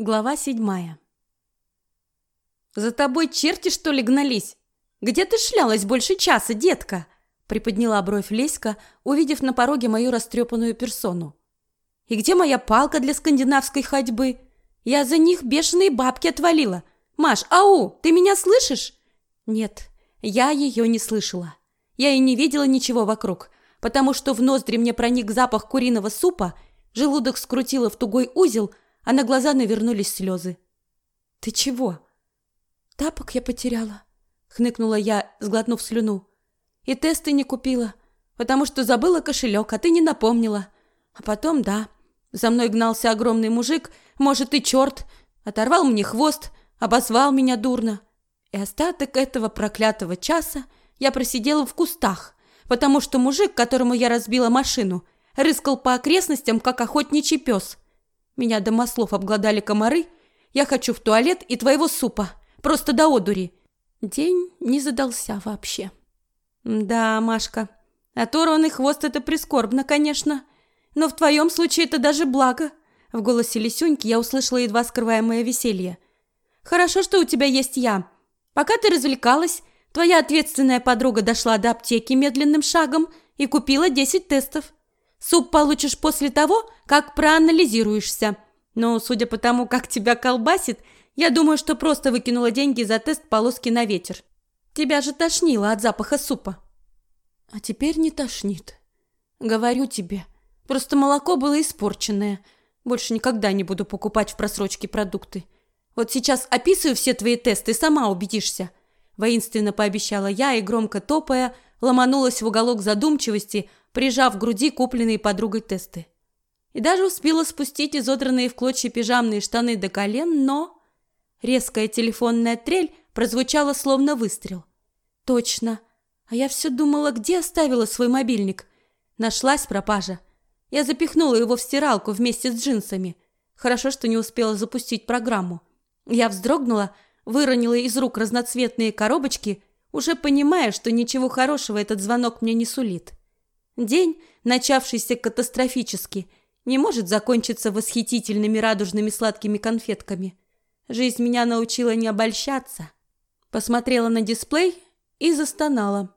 Глава седьмая. «За тобой черти, что ли, гнались? Где ты шлялась больше часа, детка?» Приподняла бровь Леська, увидев на пороге мою растрепанную персону. «И где моя палка для скандинавской ходьбы? Я за них бешеные бабки отвалила. Маш, ау, ты меня слышишь?» Нет, я ее не слышала. Я и не видела ничего вокруг, потому что в ноздри мне проник запах куриного супа, желудок скрутило в тугой узел, а на глаза навернулись слезы. «Ты чего?» «Тапок я потеряла», — хныкнула я, сглотнув слюну. «И тесты не купила, потому что забыла кошелек, а ты не напомнила. А потом, да, за мной гнался огромный мужик, может и черт, оторвал мне хвост, обозвал меня дурно. И остаток этого проклятого часа я просидела в кустах, потому что мужик, которому я разбила машину, рыскал по окрестностям, как охотничий пес. Меня до маслов обглодали комары. Я хочу в туалет и твоего супа. Просто до одури. День не задался вообще. Да, Машка, оторванный хвост – это прискорбно, конечно. Но в твоем случае это даже благо. В голосе Лисюньки я услышала едва скрываемое веселье. Хорошо, что у тебя есть я. Пока ты развлекалась, твоя ответственная подруга дошла до аптеки медленным шагом и купила 10 тестов. Суп получишь после того, как проанализируешься. Но, судя по тому, как тебя колбасит, я думаю, что просто выкинула деньги за тест полоски на ветер. Тебя же тошнило от запаха супа. А теперь не тошнит. Говорю тебе, просто молоко было испорченное. Больше никогда не буду покупать в просрочке продукты. Вот сейчас описываю все твои тесты, сама убедишься. Воинственно пообещала я и, громко топая, ломанулась в уголок задумчивости, прижав к груди купленные подругой тесты. И даже успела спустить изодранные в клочья пижамные штаны до колен, но... Резкая телефонная трель прозвучала словно выстрел. Точно. А я все думала, где оставила свой мобильник. Нашлась пропажа. Я запихнула его в стиралку вместе с джинсами. Хорошо, что не успела запустить программу. Я вздрогнула, выронила из рук разноцветные коробочки, уже понимая, что ничего хорошего этот звонок мне не сулит. День, начавшийся катастрофически, не может закончиться восхитительными радужными сладкими конфетками. Жизнь меня научила не обольщаться. Посмотрела на дисплей и застонала.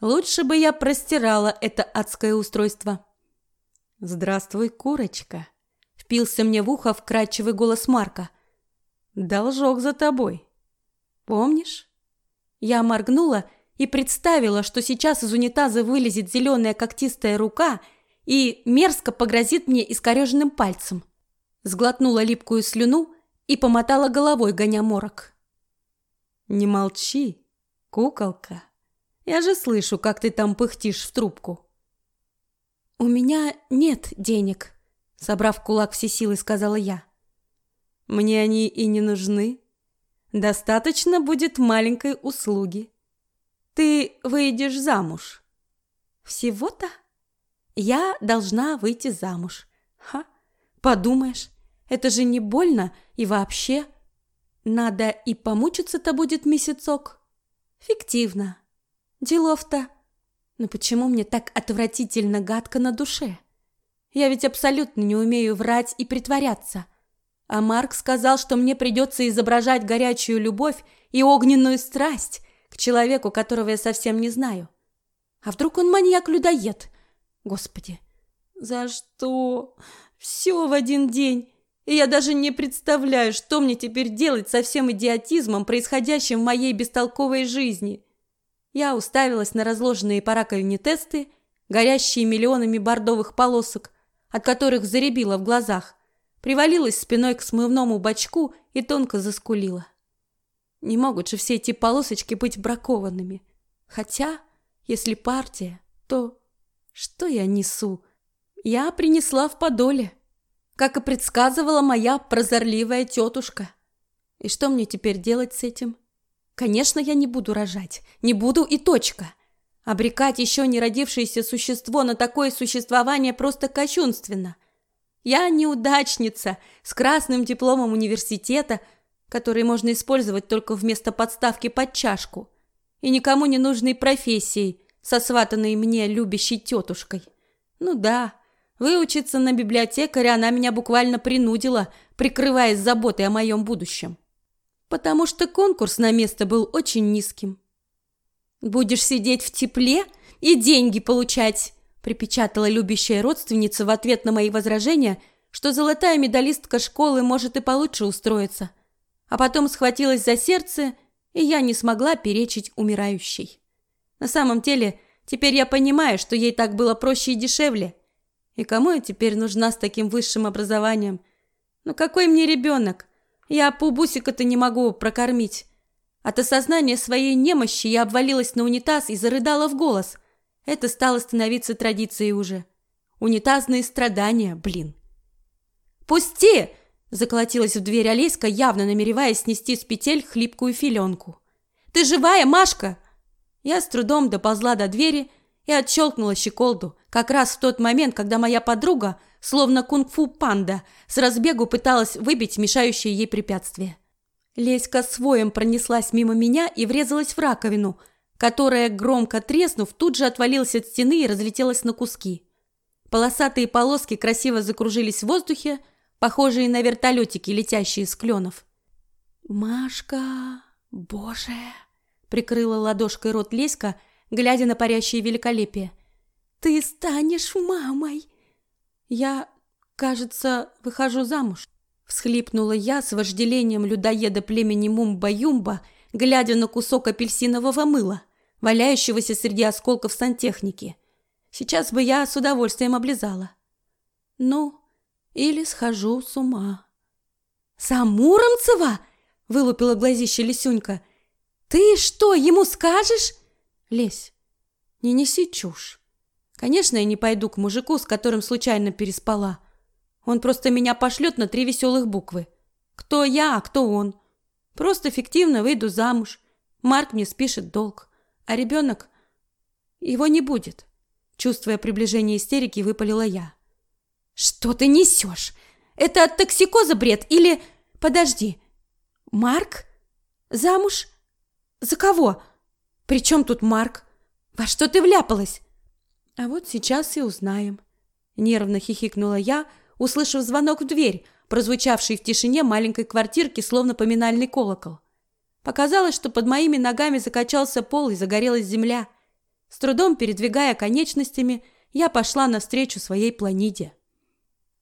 Лучше бы я простирала это адское устройство. «Здравствуй, курочка!» — впился мне в ухо вкрадчивый голос Марка. «Должок за тобой. Помнишь?» Я моргнула и представила, что сейчас из унитаза вылезет зеленая когтистая рука и мерзко погрозит мне искореженным пальцем. Сглотнула липкую слюну и помотала головой, гоня морок. «Не молчи, куколка. Я же слышу, как ты там пыхтишь в трубку». «У меня нет денег», — собрав кулак все силы, сказала я. «Мне они и не нужны. Достаточно будет маленькой услуги. Ты выйдешь замуж. Всего-то? Я должна выйти замуж. Ха, подумаешь, это же не больно и вообще. Надо и помучиться-то будет месяцок. Фиктивно. Делов-то. Но почему мне так отвратительно гадко на душе? Я ведь абсолютно не умею врать и притворяться. А Марк сказал, что мне придется изображать горячую любовь и огненную страсть, к человеку, которого я совсем не знаю. А вдруг он маньяк-людоед? Господи, за что? Все в один день. И я даже не представляю, что мне теперь делать со всем идиотизмом, происходящим в моей бестолковой жизни. Я уставилась на разложенные по раковине тесты, горящие миллионами бордовых полосок, от которых заребило в глазах, привалилась спиной к смывному бачку и тонко заскулила. Не могут же все эти полосочки быть бракованными. Хотя, если партия, то что я несу? Я принесла в подоле, как и предсказывала моя прозорливая тетушка. И что мне теперь делать с этим? Конечно, я не буду рожать, не буду и точка. Обрекать еще не родившееся существо на такое существование просто кощунственно. Я неудачница с красным дипломом университета – который можно использовать только вместо подставки под чашку, и никому не нужной профессией, сосватанной мне любящей тетушкой. Ну да, Выучиться на библиотекаря она меня буквально принудила, прикрываясь заботой о моем будущем. Потому что конкурс на место был очень низким. «Будешь сидеть в тепле и деньги получать», припечатала любящая родственница в ответ на мои возражения, что золотая медалистка школы может и получше устроиться. А потом схватилась за сердце, и я не смогла перечить умирающей. На самом деле, теперь я понимаю, что ей так было проще и дешевле. И кому я теперь нужна с таким высшим образованием? Ну какой мне ребенок? Я пубусика-то не могу прокормить. От осознания своей немощи я обвалилась на унитаз и зарыдала в голос. Это стало становиться традицией уже. Унитазные страдания, блин. «Пусти!» – заколотилась в дверь Олеська, явно намереваясь снести с петель хлипкую филенку. «Ты живая, Машка?» Я с трудом доползла до двери и отщелкнула щеколду, как раз в тот момент, когда моя подруга, словно кунг-фу панда, с разбегу пыталась выбить мешающее ей препятствие. Леська своем пронеслась мимо меня и врезалась в раковину, которая, громко треснув, тут же отвалилась от стены и разлетелась на куски. Полосатые полоски красиво закружились в воздухе, похожие на вертолетики, летящие с кленов. «Машка, боже!» Прикрыла ладошкой рот Леська, глядя на парящее великолепие. «Ты станешь мамой!» «Я, кажется, выхожу замуж», — всхлипнула я с вожделением людоеда племени Мумба-Юмба, глядя на кусок апельсинового мыла, валяющегося среди осколков сантехники. Сейчас бы я с удовольствием облизала. «Ну, или схожу с ума». «Самуромцева?» — вылупила глазище Лисюнька — «Ты что, ему скажешь?» «Лесь, не неси чушь. Конечно, я не пойду к мужику, с которым случайно переспала. Он просто меня пошлет на три веселых буквы. Кто я, а кто он. Просто фиктивно выйду замуж. Марк мне спишет долг. А ребенок... Его не будет. Чувствуя приближение истерики, выпалила я. «Что ты несешь? Это от токсикоза бред или... Подожди. Марк? Замуж? За кого? При чем тут Марк? Во что ты вляпалась? А вот сейчас и узнаем. Нервно хихикнула я, услышав звонок в дверь, прозвучавший в тишине маленькой квартирки, словно поминальный колокол. Показалось, что под моими ногами закачался пол и загорелась земля. С трудом передвигая конечностями, я пошла навстречу своей планиде.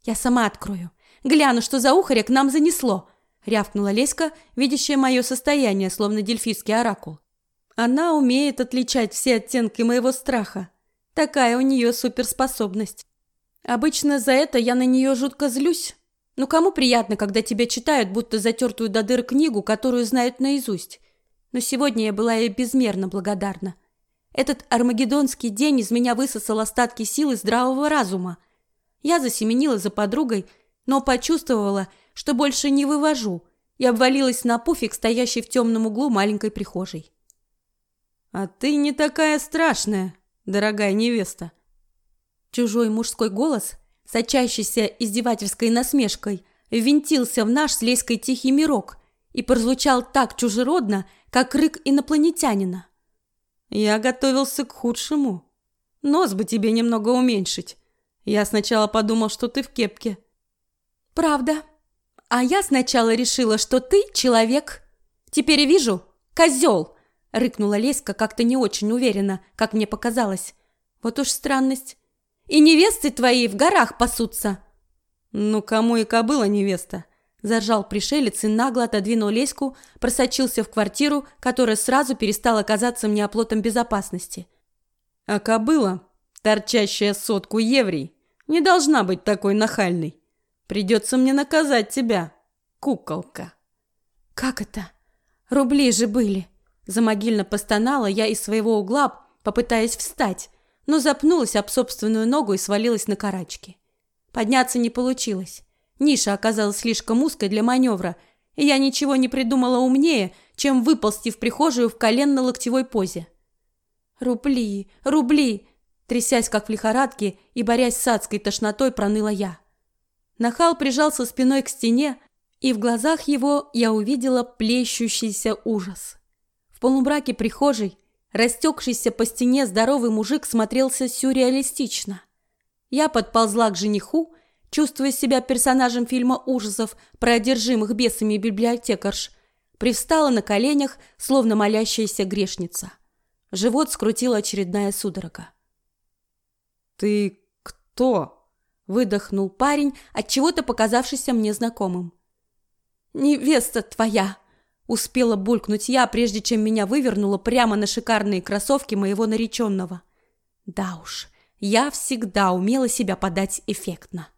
«Я сама открою. Гляну, что за ухаря к нам занесло», рявкнула Леська, видящая мое состояние, словно дельфийский оракул. Она умеет отличать все оттенки моего страха. Такая у нее суперспособность. Обычно за это я на нее жутко злюсь. Ну кому приятно, когда тебя читают, будто затертую до дыр книгу, которую знают наизусть? Но сегодня я была ей безмерно благодарна. Этот армагеддонский день из меня высосал остатки силы здравого разума. Я засеменила за подругой, но почувствовала, что больше не вывожу, и обвалилась на пуфик, стоящий в темном углу маленькой прихожей. «А ты не такая страшная, дорогая невеста!» Чужой мужской голос, сочащийся издевательской насмешкой, ввинтился в наш с Леськой тихий мирок и прозвучал так чужеродно, как рык инопланетянина. «Я готовился к худшему. Нос бы тебе немного уменьшить. Я сначала подумал, что ты в кепке». «Правда», а я сначала решила, что ты человек. Теперь вижу, козел!» Рыкнула Леська как-то не очень уверенно, как мне показалось. Вот уж странность. «И невесты твои в горах пасутся!» «Ну, кому и кобыла невеста?» Заржал пришелец и нагло отодвинул Леську, просочился в квартиру, которая сразу перестала казаться мне оплотом безопасности. «А кобыла, торчащая сотку еврей, не должна быть такой нахальной. Придется мне наказать тебя, куколка. Как это? Рубли же были. Замогильно постонала я из своего угла, попытаясь встать, но запнулась об собственную ногу и свалилась на карачки. Подняться не получилось. Ниша оказалась слишком узкой для маневра, и я ничего не придумала умнее, чем выползти в прихожую в коленно-локтевой позе. «Рубли! Рубли!» Трясясь, как в лихорадке, и борясь с адской тошнотой, проныла я. Нахал прижался спиной к стене, и в глазах его я увидела плещущийся ужас. В полумраке прихожей растекшийся по стене здоровый мужик смотрелся сюрреалистично. Я подползла к жениху, чувствуя себя персонажем фильма ужасов про одержимых бесами библиотекарш, привстала на коленях, словно молящаяся грешница. Живот скрутила очередная судорога. «Ты кто?» – выдохнул парень, от чего то показавшийся мне знакомым. «Невеста твоя!» – успела булькнуть я, прежде чем меня вывернуло прямо на шикарные кроссовки моего нареченного. Да уж, я всегда умела себя подать эффектно.